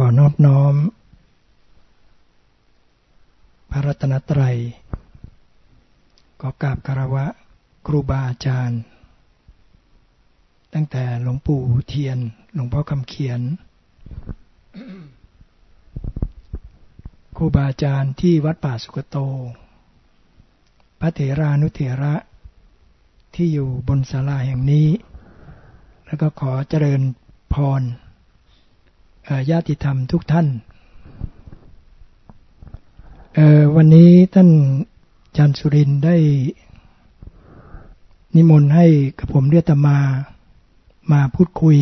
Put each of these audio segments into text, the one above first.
ขอนอบน้อม พระรัตนตรัยขอกราบคารวะครูบาอาจารย์ ตั้งแต่หลวงปู่เทียน หลวงพ่อคำเขียน ครูบาอาจารย์ที่วัดป่าสุกโต พระเถรานุเถระที่อยู่บนศาลาแห่งนี้ แล้วก็ขอเจริญพร ญาติธรรมทุกท่าน วันนี้ท่านจันสุรินได้ นิมนต์ให้กับผมเรียตมามาพูดคุย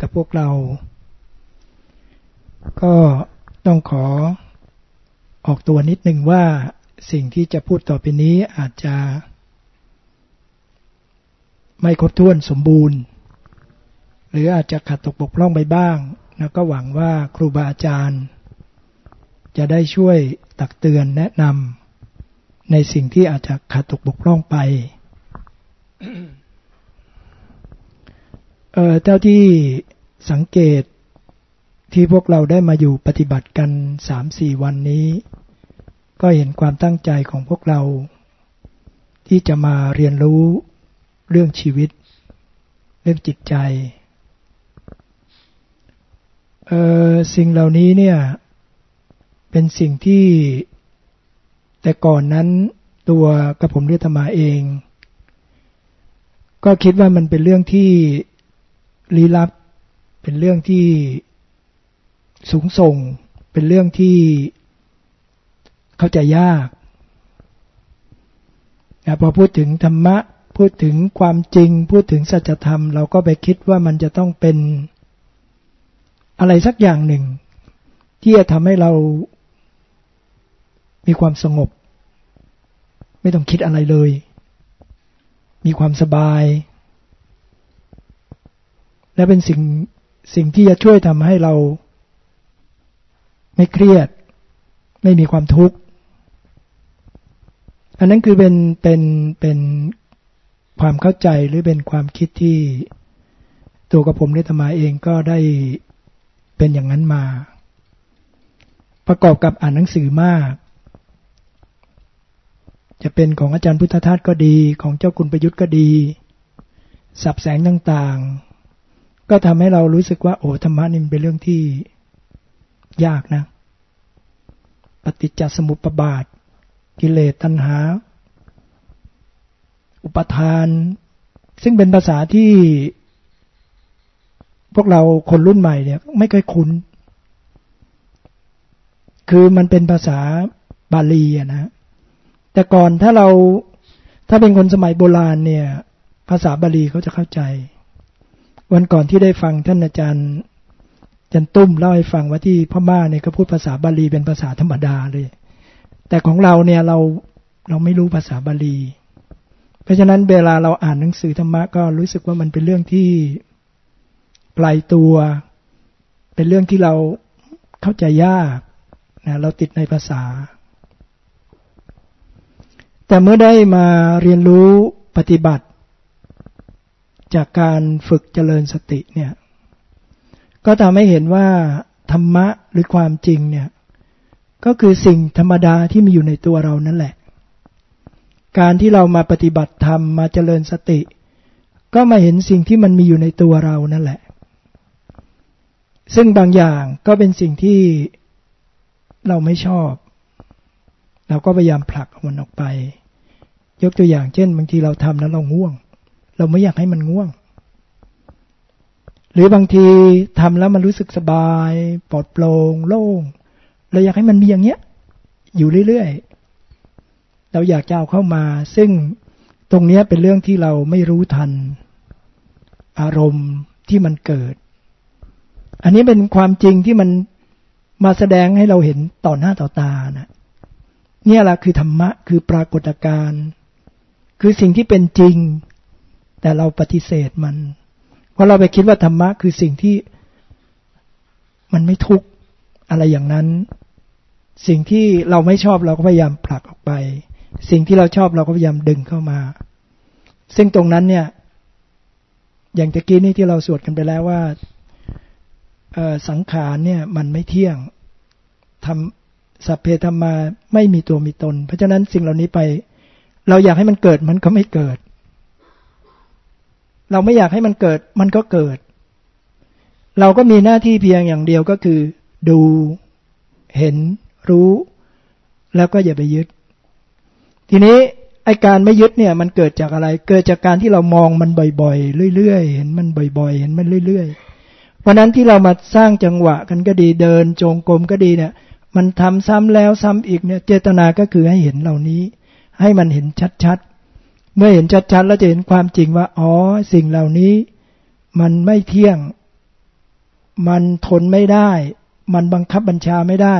กับพวกเรา ก็ต้องขอออกตัวนิดหนึ่งว่าสิ่งที่จะพูดต่อไปนี้อาจจะ ไม่ครบถ้วนสมบูรณ์ รืออาจจะขัดตกบกพร่องไปบ้างแล้วก็หวังว่าครูบาอาจารย์ จะได้ช่วยตักเตือนแนะนำในสิ่งที่อาจจะขัดตกบกพร่องไปเออเจ้าที่สังเกตที่พวกเราได้มาอยู่ปฏิบัติกันสามสี่วันนี้ ก็เห็นความตั้งใจของพวกเรา ที่จะมาเรียนรู้เรื่องชีวิต เรื่องจิตใจ สิ่งเหล่านี้เนี่ยเป็นสิ่งที่แต่ก่อนนั้นตัวกระผมเรียธรรมาเอง ก็คิดว่ามันเป็นเรื่องที่ลี้ลับ เป็นเรื่องที่สูงส่ง เป็นเรื่องที่เข้าใจยากนะพอพูดถึงธรรมะ พูดถึงความจริง พูดถึงสัจธรรม เราก็ไปคิดว่ามันจะต้องเป็น อะไรสักอย่างหนึ่ง ที่จะทำให้เรามีความสงบ ไม่ต้องคิดอะไรเลย มีความสบาย และเป็นสิ่งสิ่งที่จะช่วยทำให้เรา ไม่เครียด ไม่มีความทุกข์ อันนั้นคือเป็นเป็นเป็นความเข้าใจหรือเป็นความคิดที่ตัวกับผมเนธมาเองก็ได้ เป็นอย่างนั้นมา ประกอบกับอ่านหนังสือมาก จะเป็นของอาจารย์พุทธทาสก็ดีของเจ้าคุณประยุทธ์ก็ดี สับแสงต่างๆ ก็ทำให้เรารู้สึกว่า โอ้ธรรมะนี่เป็นเรื่องที่ยากนะ ปฏิจจสมุปบาท กิเลสตัณหา อุปทาน ซึ่งเป็นภาษาที่ พวกเราคนรุ่นใหม่เนี่ย ไม่เคยคุ้น คือมันเป็นภาษาบาลีอะนะแต่ก่อนถ้าเราถ้าเป็นคนสมัยโบราณเนี่ย ภาษาบาลีเขาจะเข้าใจ วันก่อนที่ได้ฟังท่านอาจารย์จันตุ้มเล่าให้ฟังว่าที่พ่อม่าเนี่ยก็พูดภาษาบาลีเป็นภาษาธรรมดาเลย แต่ของเราเนี่ยเราเราไม่รู้ภาษาบาลี เพราะฉะนั้นเวลาเราอ่านหนังสือธรรมะก็รู้สึกว่ามันเป็นเรื่องที่ ไกลตัว เป็นเรื่องที่เราเข้าใจยากนะเราติดในภาษา แต่เมื่อได้มาเรียนรู้ปฏิบัติ จากการฝึกเจริญสติเนี่ย ก็ทำให้เห็นว่าธรรมะหรือความจริงเนี่ย ก็คือสิ่งธรรมดาที่มีอยู่ในตัวเรานั่นแหละ การที่เรามาปฏิบัติธรรมมาเจริญสติ ก็มาเห็นสิ่งที่มันมีอยู่ในตัวเรานั่นแหละ ซึ่งบางอย่างก็เป็นสิ่งที่เราไม่ชอบ เราก็พยายามผลักมันออกไป ยกตัวอย่างเช่น บางทีเราทำแล้วเราง่วง เราไม่อยากให้มันง่วง หรือบางทีทำแล้วมันรู้สึกสบาย ปลอดโปร่งโล่ง เราอยากให้มันมีอย่างเงี้ย อยู่เรื่อยๆ เราอยากจะเอาเข้ามา ซึ่งตรงนี้เป็นเรื่องที่เราไม่รู้ทัน อารมณ์ที่มันเกิด อันนี้เป็นความจริงที่มันมาแสดงให้เราเห็นต่อหน้าต่อตานะเนี่ยแหละคือธรรมะคือปรากฏการณ์ คือสิ่งที่เป็นจริง แต่เราปฏิเสธมัน เพราะเราไปคิดว่าธรรมะคือสิ่งที่มันไม่ทุกข์อะไรอย่างนั้น สิ่งที่เราไม่ชอบเราก็พยายามผลักออกไป สิ่งที่เราชอบเราก็พยายามดึงเข้ามา ซึ่งตรงนั้นเนี่ย อย่างตะกี้นี้ที่เราสวดกันไปแล้วว่า สังขารเนี่ยมันไม่เที่ยงทำสัพเพธรรมาไม่มีตัวมีตน เพราะฉะนั้นสิ่งเหล่านี้ไป เราอยากให้มันเกิดมันก็ไม่เกิด เราไม่อยากให้มันเกิดมันก็เกิด เราก็มีหน้าที่เพียงอย่างเดียวก็คือ ดูเห็นรู้ แล้วก็อย่าไปยึด ทีนี้ไอการไม่ยึดเนี่ย มันเกิดจากอะไร เกิดจากการที่เรามองมันบ่อยๆ เรื่อยๆ เห็นมันบ่อยๆ เห็นมันเรื่อยๆ วันนั้นที่เรามาสร้างจังหวะกันก็ดีเดินจงกรมก็ดีเนี่ย มันทำซ้ำแล้วซ้ำอีกเนี่ย เจตนาก็คือให้เห็นเหล่านี้ ให้มันเห็นชัดๆ เมื่อเห็นชัดๆ แล้วจะเห็นความจริงว่า อ๋อ สิ่งเหล่านี้ มันไม่เที่ยง มันทนไม่ได้ มันบังคับบัญชาไม่ได้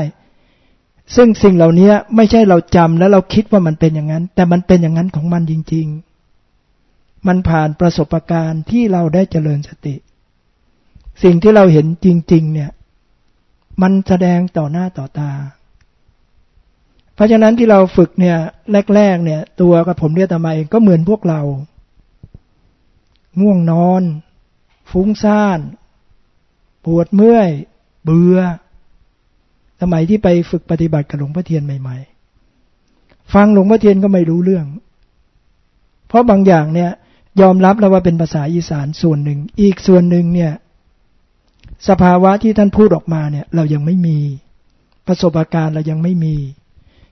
ซึ่งสิ่งเหล่านี้ไม่ใช่เราจำแล้วเราคิดว่ามันเป็นอย่างนั้น แต่มันเป็นอย่างนั้นของมันจริง ๆ มันผ่านประสบการณ์ที่เราได้เจริญสติ สิ่งที่เราเห็นจริง ๆ เนี่ย มันแสดงต่อหน้าต่อตา เพราะฉะนั้นที่เราฝึกเนี่ย แรก ๆ เนี่ย ตัวกับผมเรียกตมาเองก็เหมือนพวกเรา ง่วงนอน ฟุ้งซ่าน ปวดเมื่อย เบื่อสมัยที่ไปฝึกปฏิบัติกับหลวงพ่อเทียนใหม่ ๆ ฟังหลวงพ่อเทียนก็ไม่รู้เรื่อง เพราะบางอย่างเนี่ย ยอมรับแล้วว่าเป็นภาษาอีสานส่วนหนึ่ง อีกส่วนหนึ่งเนี่ย สภาวะที่ท่านพูดออกมาเนี่ย เรายังไม่มี ประสบการณ์เรายังไม่มี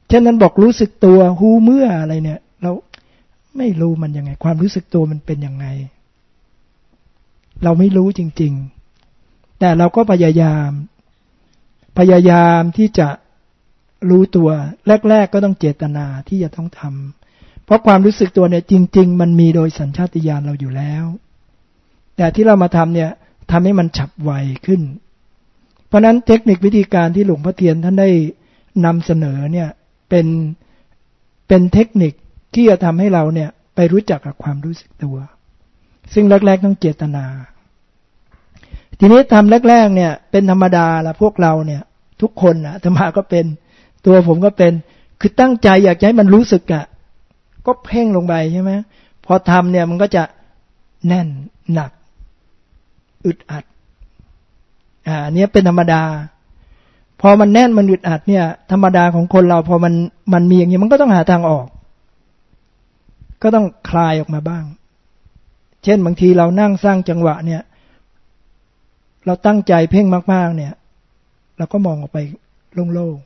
เช่นนั้นบอกรู้สึกตัวหูเมื่ออะไรเนี่ย เราไม่รู้มันยังไง ความรู้สึกตัวมันเป็นยังไง เราไม่รู้จริง ๆ แต่เราก็พยายาม พยายามที่จะรู้ตัว แรก ๆ ก็ต้องเจตนาที่จะต้องทำเพราะความรู้สึกตัวเนี่ย จริง ๆ มันมีโดยสัญชาตญาณเราอยู่แล้ว แต่ที่เรามาทำเนี่ย ทำให้มันฉับไวขึ้น เพราะนั้นเทคนิควิธีการที่หลวงพ่อเทียนท่านได้นำเสนอเนี่ยเป็นเป็นเทคนิคที่จะทำให้เราเนี่ยไปรู้จักกับความรู้สึกตัว ซึ่งแรกๆต้องเจตนา ทีนี้ทำแรกๆเนี่ย เป็นธรรมดาละพวกเราเนี่ย ทุกคนนะธรรมาก็เป็นตัวผมก็เป็น คือตั้งใจอยากให้มันรู้สึกอะ่ะก็เพ่งลงไปใช่ไหมพอทำเนี่ยมันก็จะแน่นหนัก อึดอัด อ่าเนี้ยเป็นธรรมดา พอมันแน่นมันอึดอัดเนี่ย ธรรมดาของคนเราพอมันมันมีอย่างนี้มันก็ต้องหาทางออก ก็ต้องคลายออกมาบ้าง เช่นบางทีเรานั่งสร้างจังหวะเนี่ย เราตั้งใจเพ่งมาก ๆ เนี่ย เราก็มองออกไปโล่ง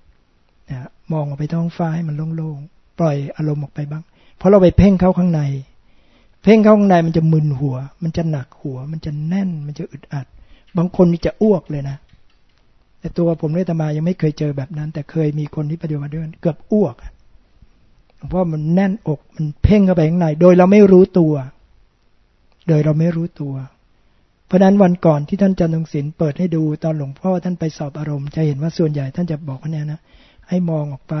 ๆนะมองออกไปท้องฟ้าให้มันโล่งๆปล่อยอารมณ์ออกไปบ้าง เพราะเราไปเพ่งเข้าข้างใน เพ่งเข้าข้างในมันจะมึนหัว มันจะหนักหัว มันจะแน่น มันจะอึดอัด บางคนนี่จะอ้วกเลยนะ แต่ตัวผมเนตมายังไม่เคยเจอแบบนั้น แต่เคยมีคนที่ปฏิบัติด้วยเกือบอ้วก เพราะมันแน่นอก มันเพ่งเข้าไปข้างใน โดยเราไม่รู้ตัว โดยเราไม่รู้ตัว เพราะนั้นวันก่อนที่ท่านจันทงศิลป์เปิดให้ดูตอนหลวงพ่อท่านไปสอบอารมณ์ จะเห็นว่าส่วนใหญ่ท่านจะบอกว่าเนี่ยนะ ให้มองออกไป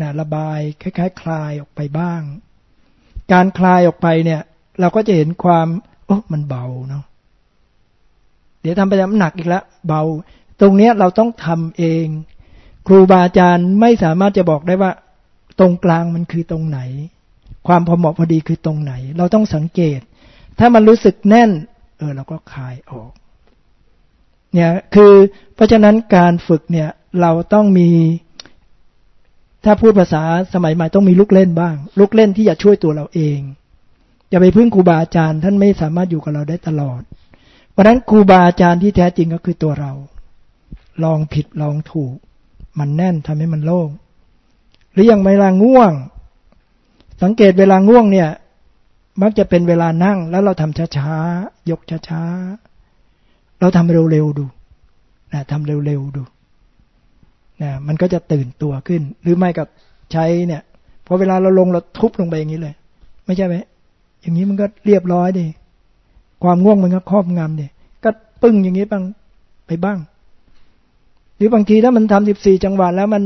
นะระบายคล้ายๆคลายออกไปบ้าง การคลายออกไปเนี่ย เราก็จะเห็นความโอ้มันเบาเนาะเดี๋ยวทำไปน้ำหนักอีกแล้วเบา ตรงเนี้ยเราต้องทำเอง ครูบาอาจารย์ไม่สามารถจะบอกได้ว่า ตรงกลางมันคือตรงไหน ความพอเหมาะพอดีคือตรงไหน เราต้องสังเกต ถ้ามันรู้สึกแน่น เออเราก็คลายออก เนี่ยคือเพราะฉะนั้นการฝึกเนี่ย เราต้องมี ถ้าพูดภาษาสมัยใหม่ต้องมีลูกเล่นบ้าง ลูกเล่นที่จะช่วยตัวเราเอง อย่าไปพึ่งครูบาอาจารย์ ท่านไม่สามารถอยู่กับเราได้ตลอด เพราะฉะนั้นครูบาอาจารย์ที่แท้จริงก็คือตัวเรา ลองผิดลองถูก มันแน่นทำให้มันโล่งหรืออย่างเวลาง่วง สังเกตเวลาง่วงเนี่ย มักจะเป็นเวลานั่งแล้วเราทำช้าๆยกช้าๆเราทำเร็วๆดูนะทำเร็วๆดู นะมันก็จะตื่นตัวขึ้น หรือไม่กับใช้เนี่ยพอเวลาเราลงเราทุบลงไปอย่างนี้เลย ไม่ใช่ไหมอย่างนี้มันก็เรียบร้อยดิความง่วงมันก็ครอบงำดิก็ปึ้งอย่างนี้บ้างไปบ้าง หรือบางทีถ้ามันทำสิบสี่จังหวะแล้วมัน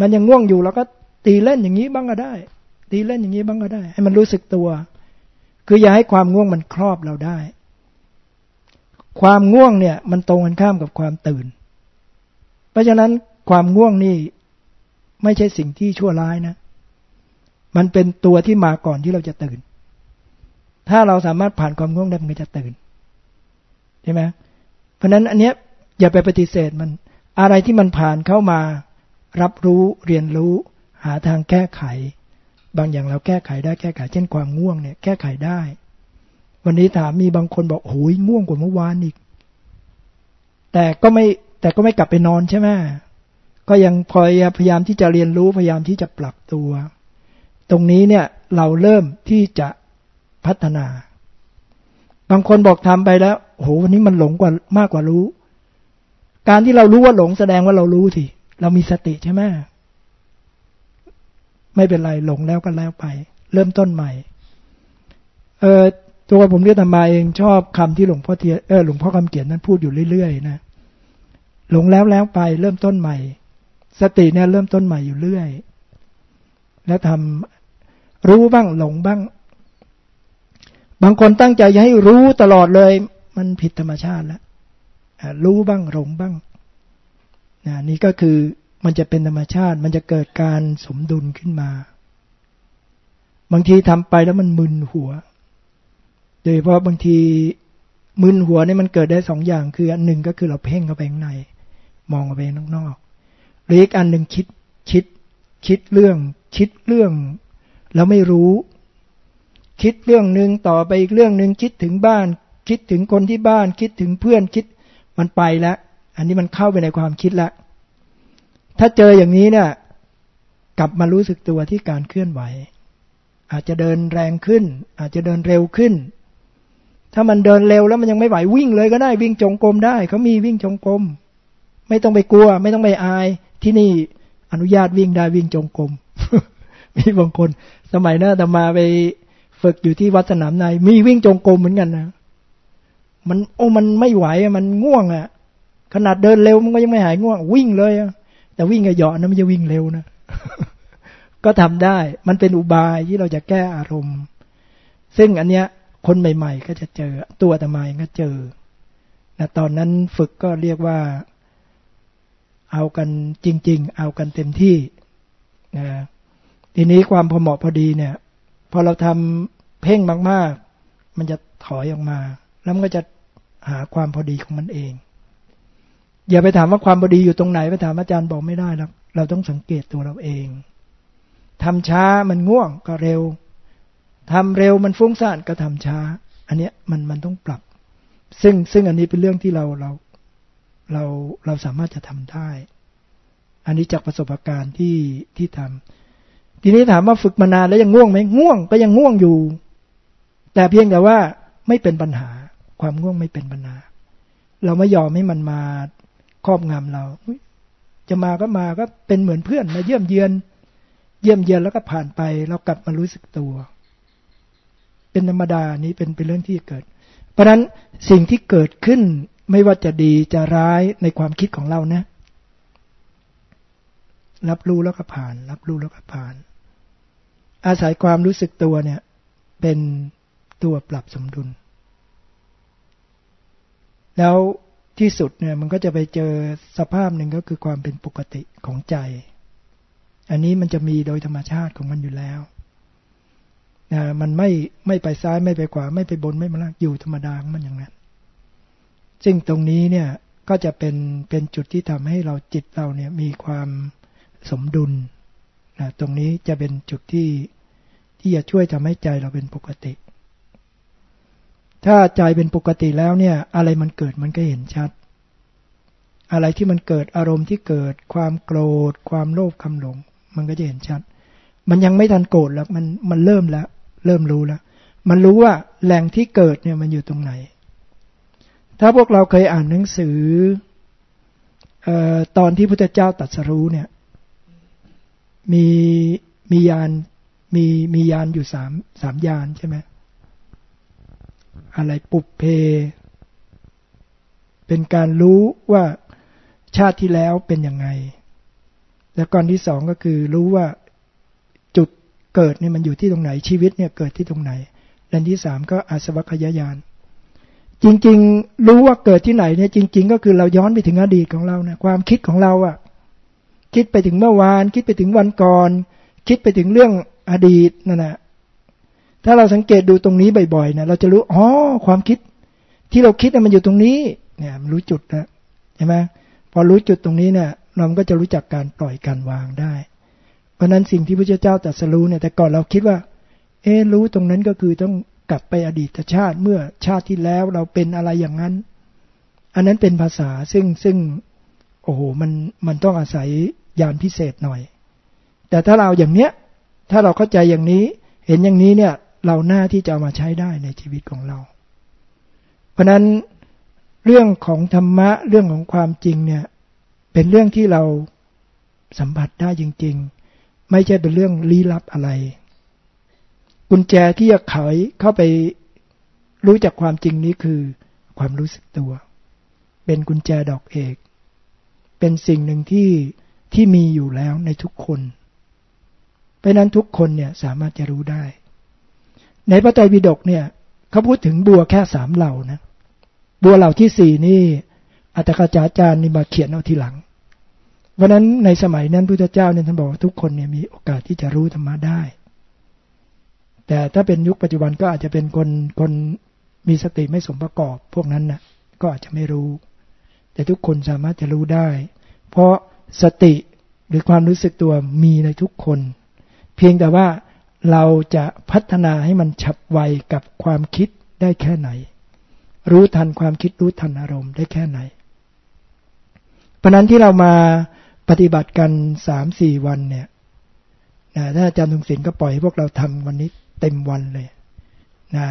มันยังง่วงอยู่เราก็ตีเล่นอย่างนี้บ้างก็ได้ ตีเล่นอย่างนี้บ้างก็ได้ ให้มันรู้สึกตัว คืออย่าให้ความง่วงมันครอบเราได้ ความง่วงเนี่ย มันตรงกันข้ามกับความตื่น เพราะฉะนั้นความง่วงนี่ไม่ใช่สิ่งที่ชั่วร้ายนะ มันเป็นตัวที่มาก่อนที่เราจะตื่น ถ้าเราสามารถผ่านความง่วงได้มันก็จะตื่นใช่ไหมเพราะนั้นอันเนี้ยอย่าไปปฏิเสธมัน อะไรที่มันผ่านเข้ามา รับรู้เรียนรู้ หาทางแก้ไข บางอย่างเราแก้ไขได้แก้ไข เช่นความง่วงเนี่ยแก้ไขได้ วันนี้ถามมีบางคนบอกโอ้ยง่วงกว่าเมื่อวานอีก แต่ก็ไม่ แต่ก็ไม่กลับไปนอนใช่ไหมก็ยังพยายามที่จะเรียนรู้พยายามที่จะปรับตัว ตรงนี้เนี่ยเราเริ่มที่จะพัฒนา บางคนบอกทำไปแล้วโหวันนี้มันหลงกว่ามากกว่ารู้ การที่เรารู้ว่าหลงแสดงว่าเรารู้สิเรามีสติใช่ไหมไม่เป็นไรหลงแล้วก็แล้วไป เริ่มต้นใหม่ เออตัวผมเรียกธรรมาเองชอบคำที่หลวงพ่อเทียเออหลวงพ่อคำเกียรตินั้นพูดอยู่เรื่อยๆนะ หลงแล้วแล้วไปเริ่มต้นใหม่ สติเนี่ยเริ่มต้นใหม่อยู่เรื่อย แล้วทำรู้บ้างหลงบ้าง บางคนตั้งใจจะให้รู้ตลอดเลย มันผิดธรรมชาติแล้วรู้บ้างหลงบ้างนะนี่ก็คือมันจะเป็นธรรมชาติ มันจะเกิดการสมดุลขึ้นมา บางทีทำไปแล้วมันมึนหัว โดยเพราะบางทีมึนหัวนี่มันเกิดได้สองอย่างคืออันหนึ่งก็คือเราเพ่งเข้าไปข้างใน มองออกไปนอกๆหรืออีกอันหนึ่งคิดคิด คิดเรื่อง คิดเรื่อง แล้วไม่รู้ คิดเรื่องหนึ่งต่อไปอีกเรื่องหนึ่งคิดถึงบ้าน คิดถึงคนที่บ้าน คิดถึงเพื่อนคิดมันไปแล้วอันนี้มันเข้าไปในความคิดแล้วถ้าเจออย่างนี้เนี่ย กลับมารู้สึกตัวที่การเคลื่อนไหว อาจจะเดินแรงขึ้น อาจจะเดินเร็วขึ้น ถ้ามันเดินเร็วแล้วมันยังไม่ไหววิ่งเลยก็ได้วิ่งจงกรมได้เขามีวิ่งจงกรม ไม่ต้องไปกลัว ไม่ต้องไปอาย ที่นี่อนุญาตวิ่งได้วิ่งจงกรมมีบางคน สมัยนั้นแตมาไปฝึกอยู่ที่วัดสนามในมีวิ่งจงกรมเหมือนกันนะมันโอ้มันไม่ไหวมันง่วงอะ่ะ ขนาดเดินเร็วมันก็ยังไม่หายง่วง วิ่งเลยแต่วิ่งกระเหาะนะมันจะวิ่งเร็วนะก็ทำได้ มันเป็นอุบายที่เราจะแก้อารมณ์ ซึ่งอันเนี้ย คนใหม่ ๆ ก็จะเจอ ตัวตมายก็เจอนะตอนนั้นฝึกก็เรียกว่า เอากันจริง ๆ เอากันเต็มที่นะทีนี้ความพอเหมาะพอดีเนี่ย พอเราทำเพ่งมาก ๆ มันจะถอยออกมา แล้วมันก็จะหาความพอดีของมันเอง อย่าไปถามว่าความบดีอยู่ตรงไหนไปถามอาจารย์บอกไม่ได้นะเราต้องสังเกตตัวเราเองทำช้ามันง่วงก็เร็วทำเร็วมันฟุ้งซ่านก็ทำช้า อันเนี้ยมันมันต้องปรับ ซึ่งซึ่งอันนี้เป็นเรื่องที่เราเรา เราเราสามารถจะทำได้ อันนี้จากประสบการณ์ที่ที่ทำทีนี้ถามว่าฝึกมานานแล้วยังง่วงไหมง่วงก็ยังง่วงอยู่ แต่เพียงแต่ว่าไม่เป็นปัญหา ความง่วงไม่เป็นปัญหา เราไม่ยอมให้มันมาครอบงำเรา จะมาก็มาก็เป็นเหมือนเพื่อนมาเยี่ยมเยือน เยี่ยมเยือนแล้วก็ผ่านไป เรากลับมารู้สึกตัว เป็นธรรมดานี้เป็นเป็นเรื่องที่เกิด เพราะฉะนั้นสิ่งที่เกิดขึ้น ไม่ว่าจะดีจะร้ายในความคิดของเรานะ รับรู้แล้วก็ผ่าน รับรู้แล้วก็ผ่าน อาศัยความรู้สึกตัวเนี่ย เป็นตัวปรับสมดุล แล้วที่สุดเนี่ยมันก็จะไปเจอสภาพหนึ่งก็คือความเป็นปกติของใจ อันนี้มันจะมีโดยธรรมชาติของมันอยู่แล้วนะมันไม่ไม่ไปซ้ายไม่ไปขวา ไม่ไปบนไม่มาล่างอยู่ธรรมดาของมันอย่างนั้น ซึ่งตรงนี้เนี่ยก็จะเป็นเป็นจุดที่ทำให้เราจิตเราเนี่ยมีความสมดุลนะตรงนี้จะเป็นจุดที่ที่จะช่วยทำให้ใจเราเป็นปกติ ถ้าใจเป็นปกติแล้วเนี่ย อะไรมันเกิดมันก็เห็นชัด อะไรที่มันเกิดอารมณ์ที่เกิด ความโกรธ ความโลภคำหลง มันก็จะเห็นชัด มันยังไม่ทันโกรธแล้วมันมันเริ่มแล้ว เริ่มรู้แล้ว มันรู้ว่าแหล่งที่เกิดเนี่ยมันอยู่ตรงไหน ถ้าพวกเราเคยอ่านหนังสือออตอนที่พระเจ้าตัดสรู้เนี่ย มีมียานมีมียานอยู่สามสามยานใช่ไหมอะไรปุบเพ เป็นการรู้ว่าชาติที่แล้วเป็นยังไง แล้วก่อนที่สองก็คือรู้ว่าจุดเกิดเนี่ยมันอยู่ที่ตรงไหนชีวิตเนี่ยเกิดที่ตรงไหนและที่สามก็อาสวัคยายาน จริง ๆ รู้ว่าเกิดที่ไหนเนี่ยจริง ๆ ก็คือเราย้อนไปถึงอดีตของเราเนี่ยความคิดของเราอะคิดไปถึงเมื่อวาน คิดไปถึงวันก่อน คิดไปถึงเรื่องอดีตนั่นแหะถ้าเราสังเกตดูตรงนี้บ่อยๆเนี่ยเราจะรู้อ๋อความคิด ที่เราคิดมันอยู่ตรงนี้ เนี่ยมันรู้จุดแล้วใช่ไหมพอรู้จุดตรงนี้เนี่ยเราก็จะรู้จักการปล่อยการวางได้ เพราะนั้นสิ่งที่พระเจ้าตรัสรู้เนี่ยแต่ก่อนเราคิดว่า เออรู้ตรงนั้นก็คือต้อง กลับไปอดีตชาติเมื่อชาติที่แล้วเราเป็นอะไรอย่างนั้น อันนั้นเป็นภาษาซึ่งซึ่ง โอ้โหมันมันต้องอาศัยยานพิเศษหน่อย แต่ถ้าเราอย่างเนี้ย ถ้าเราเข้าใจอย่างนี้ เห็นอย่างนี้เนี่ย เราหน้าที่จะเอามาใช้ได้ในชีวิตของเรา เพราะนั้นเรื่องของธรรมะเรื่องของความจริงเนี่ย เป็นเรื่องที่เราสัมผัสได้จริง ๆ ไม่ใช่เป็นเรื่องลี้ลับอะไร กุญแจที่จะไขเข้าไปรู้จักความจริงนี้คือ ความรู้สึกตัว เป็นกุญแจดอกเอก เป็นสิ่งหนึ่งที่ที่มีอยู่แล้วในทุกคน เพราะนั้นทุกคนเนี่ยสามารถจะรู้ได้ ในพระไตรปิฎกเนี่ยเขาพูดถึงบัวแค่สามเหล่านะ บัวเหล่าที่สี่นี่อัตถกาจารย์นี่มาเขียนเอาทีหลังเพราะนั้นในสมัยนั้นพุทธเจ้าเนี่ยท่านบอกว่าทุกคนเนี่ยมีโอกาสที่จะรู้ธรรมะได้ แต่ถ้าเป็นยุคปัจจุบันก็อาจจะเป็นคนคนมีสติไม่สมประกอบ พวกนั้นนะ่ะ ก็อาจจะไม่รู้ แต่ทุกคนสามารถจะรู้ได้ เพราะสติหรือความรู้สึกตัวมีในทุกคน เพียงแต่ว่าเราจะพัฒนาให้มันฉับไวกับความคิดได้แค่ไหน รู้ทันความคิดรู้ทันอารมณ์ได้แค่ไหน เพราะนั้นที่เรามาปฏิบัติกันสามสี่วันเนี่ยนะถ้าอาจารย์ทงศิลป์ก็ปล่อยให้พวกเราทำวันนี้ เต็มวันเลยนะ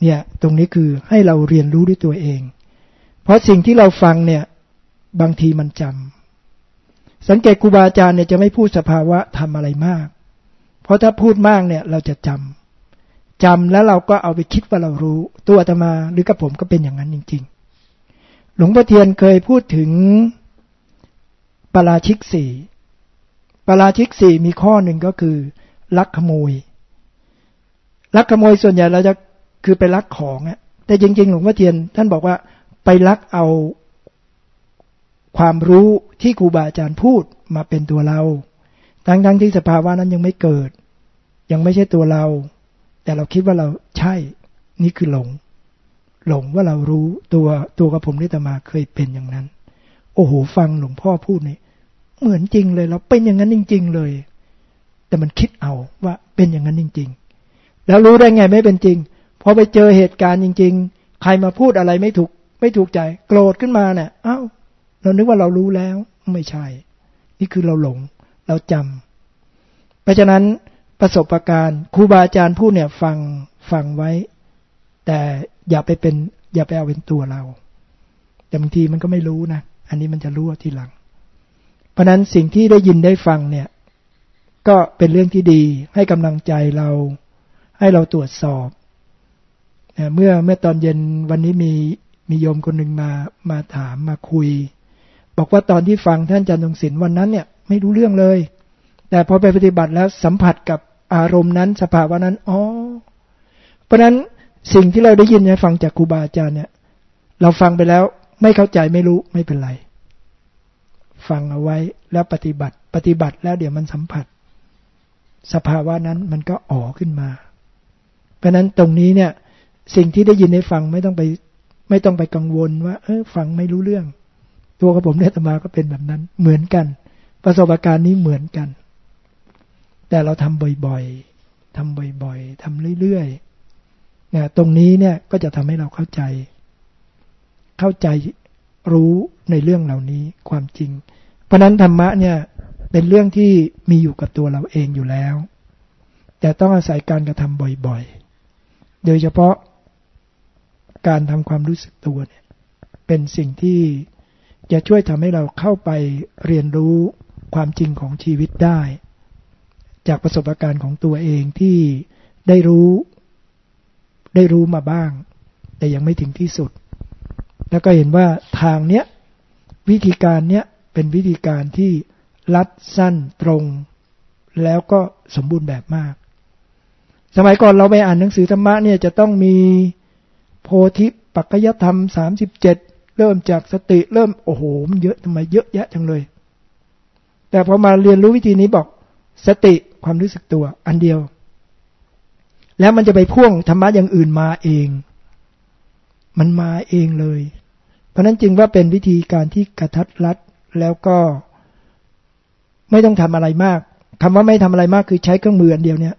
เนี่ยตรงนี้คือให้เราเรียนรู้ด้วยตัวเอง เพราะสิ่งที่เราฟังเนี่ยบางทีมันจำสังเกตครูบาอาจารย์เนี่ยจะไม่พูดสภาวะทำอะไรมาก เพราะถ้าพูดมากเนี่ยเราจะจำจำแล้วเราก็เอาไปคิดว่าเรารู้ ตัวอาตมาหรือกับผมก็เป็นอย่างนั้นจริง ๆ หลวงพ่อเทียนเคยพูดถึงปราชิกสี่ปราชิกสี่มีข้อหนึ่งก็คือ ลักขโมย ลักขโมยส่วนใหญ่เราจะคือไปลักของอะแต่จริงๆหลวงพ่อเทียน ท่านบอกว่าไปลักเอาความรู้ที่ครูบาอาจารย์พูดมาเป็นตัวเรา ทั้งๆทที่สภาวะนั้นยังไม่เกิด ยังไม่ใช่ตัวเรา แต่เราคิดว่าเราใช่ นี่คือหลง หลงว่าเรารู้ตัวตัวกับผมนิตมาเคยเป็นอย่างนั้น โอ้โหฟังหลวงพ่อพูดนี่เหมือนจริงเลย เราเป็นอย่างนั้นจริง ๆ เลย แต่มันคิดเอาว่าเป็นอย่างนั้นจริง ๆ แล้วรู้ได้ไงไม่เป็นจริงพอไปเจอเหตุการณ์จริง ๆ ใครมาพูดอะไรไม่ถูก ไม่ถูกใจ โกรธขึ้นมาเนี่ยอ้าวเรานึกว่าเรารู้แล้วไม่ใช่ นี่คือเราหลง เราจำเพราะฉะนั้นประสบการณ์ครูบาอาจารย์พูดเนี่ยฟังฟังไว้ แต่อย่าไปเป็น อย่าไปเอาเป็นตัวเรา แต่บางทีมันก็ไม่รู้นะอันนี้มันจะรู้ทีหลัง เพราะนั้นสิ่งที่ได้ยินได้ฟังเนี่ย ก็เป็นเรื่องที่ดีให้กำลังใจเรา ให้เราตรวจสอบเมื่อเมื่อตอนเย็นวันนี้มีมีโยมคนหนึ่งมามาถามมาคุย บอกว่าตอนที่ฟังท่านจันทงศิลป์วันนั้นเนี่ยไม่รู้เรื่องเลย แต่พอไปปฏิบัติแล้วสัมผัสกับอารมณ์นั้นสภาวะนั้นอ๋อเพราะนั้นสิ่งที่เราได้ยินในฟังจากครูบาอาจารย์เนี่ย เราฟังไปแล้วไม่เข้าใจไม่รู้ไม่เป็นไร ฟังเอาไว้แล้วปฏิบัติ ปฏิบัติแล้วเดี๋ยวมันสัมผัส สภาวะนั้นมันก็อ๋อขึ้นมา เพราะนั้นตรงนี้เนี่ย สิ่งที่ได้ยินได้ฟังไม่ต้องไป ไม่ต้องไปกังวลว่า เออฟังไม่รู้เรื่อง ตัวกับผมเนี่ยตมาก็เป็นแบบนั้น เหมือนกัน ประสบการณ์นี้เหมือนกัน แต่เราทำบ่อยๆทำบ่อยๆทำเรื่อยๆนี่ยตรงนี้เนี่ยก็จะทำให้เราเข้าใจ เข้าใจรู้ในเรื่องเหล่านี้ความจริง เพราะนั้นธรรมะเนี่ยเป็นเรื่องที่มีอยู่กับตัวเราเองอยู่แล้ว แต่ต้องอาศัยการกระทำบ่อยๆ โดยเฉพาะการทำความรู้สึกตัวเนี่ยเป็นสิ่งที่จะช่วยทำให้เราเข้าไปเรียนรู้ความจริงของชีวิตได้ จากประสบการณ์ของตัวเองที่ได้รู้ ได้รู้มาบ้าง แต่ยังไม่ถึงที่สุด แล้วก็เห็นว่าทางเนี้ยวิธีการเนี้ยเป็นวิธีการที่รัดสั้นตรง แล้วก็สมบูรณ์แบบมาก สมัยก่อนเราไปอ่านหนังสือธรรมะเนี่ยจะต้องมีโพธิปัจจยธรรมสามสิบเจ็ดเริ่มจากสติเริ่มโอ้โหมันเยอะทำไมเยอะแยะจังเลย แต่พอมาเรียนรู้วิธีนี้บอกสติความรู้สึกตัวอันเดียว แล้วมันจะไปพ่วงธรรมะอย่างอื่นมาเอง มันมาเองเลย เพราะนั้นจึงว่าเป็นวิธีการที่กระทัดรัดแล้วก็ไม่ต้องทำอะไรมากคำว่าไม่ทำอะไรมากคือใช้เครื่องมืออันเดียวเนี่ย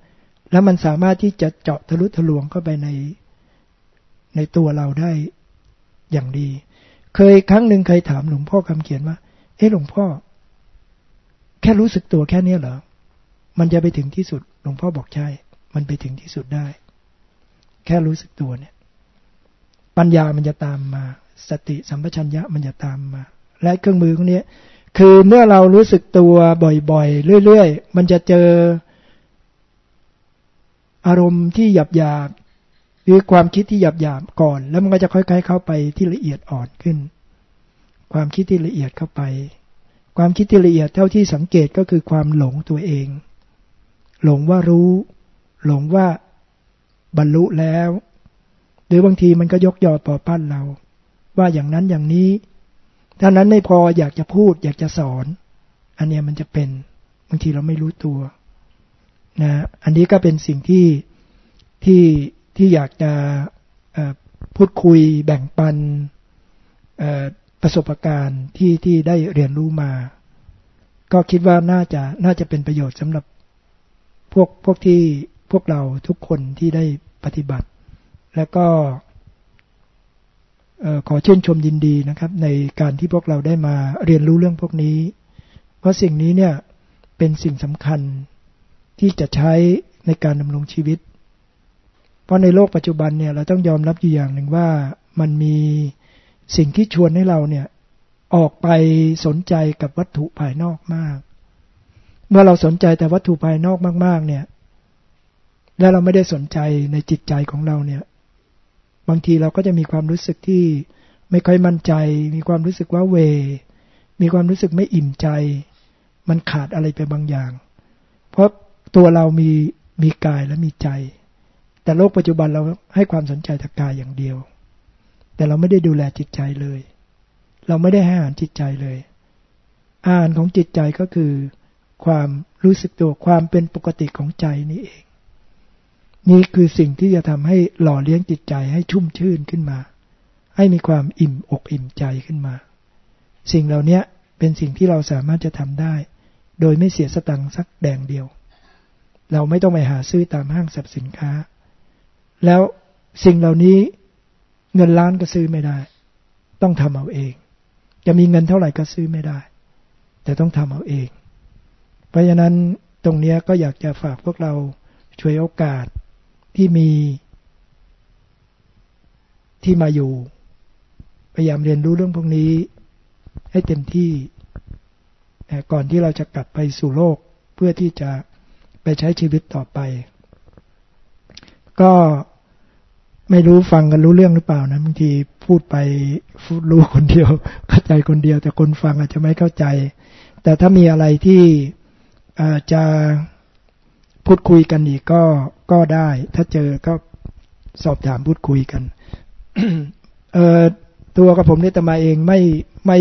แล้วมันสามารถที่จะเจาะทะลุทะลวงเข้าไปในในตัวเราได้อย่างดี เคยครั้งหนึ่งเคยถามหลวงพ่อคำเขียนว่า เอ๊ะหลวงพ่อ แค่รู้สึกตัวแค่นี้เหรอ มันจะไปถึงที่สุด หลวงพ่อบอกใช่ มันไปถึงที่สุดได้ แค่รู้สึกตัวเนี่ย ปัญญามันจะตามมา สติสัมปชัญญะมันจะตามมา และเครื่องมือพวกนี้คือเมื่อเรารู้สึกตัวบ่อยๆ เรื่อย ๆ มันจะเจอ อารมณ์ที่หยาบๆหรือความคิดที่หยาบๆก่อน แล้วมันก็จะค่อย ๆ เข้าไปที่ละเอียดอ่อนขึ้น ความคิดที่ละเอียดเข้าไป ความคิดที่ละเอียดเท่าที่สังเกตก็คือความหลงตัวเอง หลงว่ารู้ หลงว่าบรรลุแล้ว หรือบางทีมันก็ยกยอปอปั้นเรา ว่าอย่างนั้นอย่างนี้ถ้านั้นไม่พออยากจะพูดอยากจะสอน อันเนี้ยมันจะเป็น บางทีเราไม่รู้ตัว นะอันนี้ก็เป็นสิ่งที่ที่ที่อยากจะพูดคุยแบ่งปันประสบการณ์ที่ที่ได้เรียนรู้มา ก็คิดว่าน่าจะน่าจะเป็นประโยชน์สำหรับพวกพวกที่พวกเราทุกคนที่ได้ปฏิบัติ แล้วก็ขอชื่นชมยินดีนะครับ ในการที่พวกเราได้มาเรียนรู้เรื่องพวกนี้ เพราะสิ่งนี้เนี่ยเป็นสิ่งสำคัญ ที่จะใช้ในการดำรงชีวิต เพราะในโลกปัจจุบันเนี่ยเราต้องยอมรับอยู่อย่างหนึ่งว่ามันมีสิ่งที่ชวนให้เราเนี่ยออกไปสนใจกับวัตถุภายนอกมาก เมื่อเราสนใจแต่วัตถุภายนอกมาก ๆ เนี่ย และเราไม่ได้สนใจในจิตใจของเราเนี่ย บางทีเราก็จะมีความรู้สึกที่ไม่ค่อยมั่นใจ มีความรู้สึกว่าเว มีความรู้สึกไม่อิ่มใจ มันขาดอะไรไปบางอย่าง เพราะ ตัวเรามีมีกายและมีใจ แต่โลกปัจจุบันเราให้ความสนใจแต่กายอย่างเดียว แต่เราไม่ได้ดูแลจิตใจเลย เราไม่ได้ให้อาหารจิตใจเลย อาหารของจิตใจก็คือ ความรู้สึกตัวความเป็นปกติของใจนี่เอง นี่คือสิ่งที่จะทำให้หล่อเลี้ยงจิตใจให้ชุ่มชื่นขึ้นมา ให้มีความอิ่มอกอิ่มใจขึ้นมา สิ่งเหล่านี้เป็นสิ่งที่เราสามารถจะทำได้ โดยไม่เสียสตังค์สักแดงเดียว เราไม่ต้องไปหาซื้อตามห้างสรรพสินค้า แล้วสิ่งเหล่านี้เงินล้านก็ซื้อไม่ได้ ต้องทำเอาเอง จะมีเงินเท่าไหร่ก็ซื้อไม่ได้ แต่ต้องทำเอาเอง เพราะฉะนั้นตรงนี้ก็อยากจะฝากพวกเราช่วยโอกาสที่มี ที่มาอยู่ พยายามเรียนรู้เรื่องพวกนี้ ให้เต็มที่ก่อนที่เราจะกลับไปสู่โลกเพื่อที่จะ ไปใช้ชีวิตต่อไป ก็ไม่รู้ฟังกันรู้เรื่องหรือเปล่านะบางทีพูดไปพูดรู้คนเดียว เข้าใจคนเดียว แต่คนฟังอาจจะไม่เข้าใจ แต่ถ้ามีอะไรที่จะพูดคุยกันอีกก็ก็ได้ ถ้าเจอก็สอบถามพูดคุยกันเอ่อตัวกับผมนี่ตมาเองไม่ไม่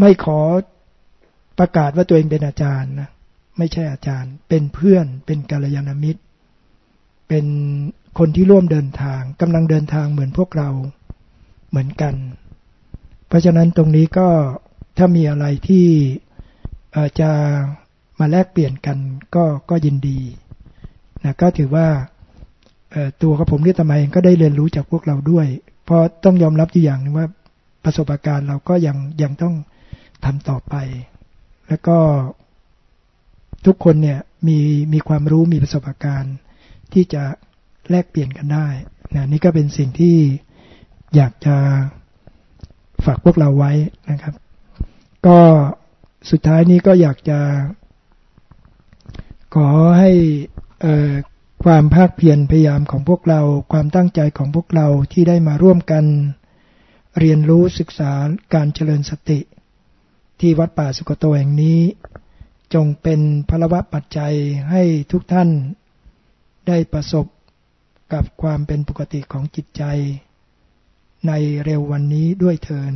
ไม่ขอประกาศว่าตัวเองเป็นอาจารย์นะ ไม่ใช่อาจารย์ เป็นเพื่อน เป็นกัลยาณมิตร เป็นคนที่ร่วมเดินทางกำลังเดินทางเหมือนพวกเราเหมือนกัน เพราะฉะนั้นตรงนี้ก็ถ้ามีอะไรที่จะมาแลกเปลี่ยนกันก็ก็ยินดีนะก็ถือว่าตัวกับผมที่ทำไมเองก็ได้เรียนรู้จากพวกเราด้วย เพราะต้องยอมรับอยู่อย่างนึงว่าประสบการณ์เราก็ยังยังต้องทำต่อไป แล้วก็ ทุกคนเนี่ยมีมีความรู้มีประสบการณ์ ที่จะแลกเปลี่ยนกันได้นะนี่ก็เป็นสิ่งที่อยากจะฝากพวกเราไว้นะครับ ก็สุดท้ายนี้ก็อยากจะ ขอให้ความภาคเพียรพยายามของพวกเรา ความตั้งใจของพวกเราที่ได้มาร่วมกันเรียนรู้ศึกษาการเจริญสติ ที่วัดป่าสุกโตแห่งนี้ จงเป็นพลวะปัจจัยให้ทุกท่านได้ประสบกับความเป็นปกติของจิตใจ ในเร็ววันนี้ด้วยเทิน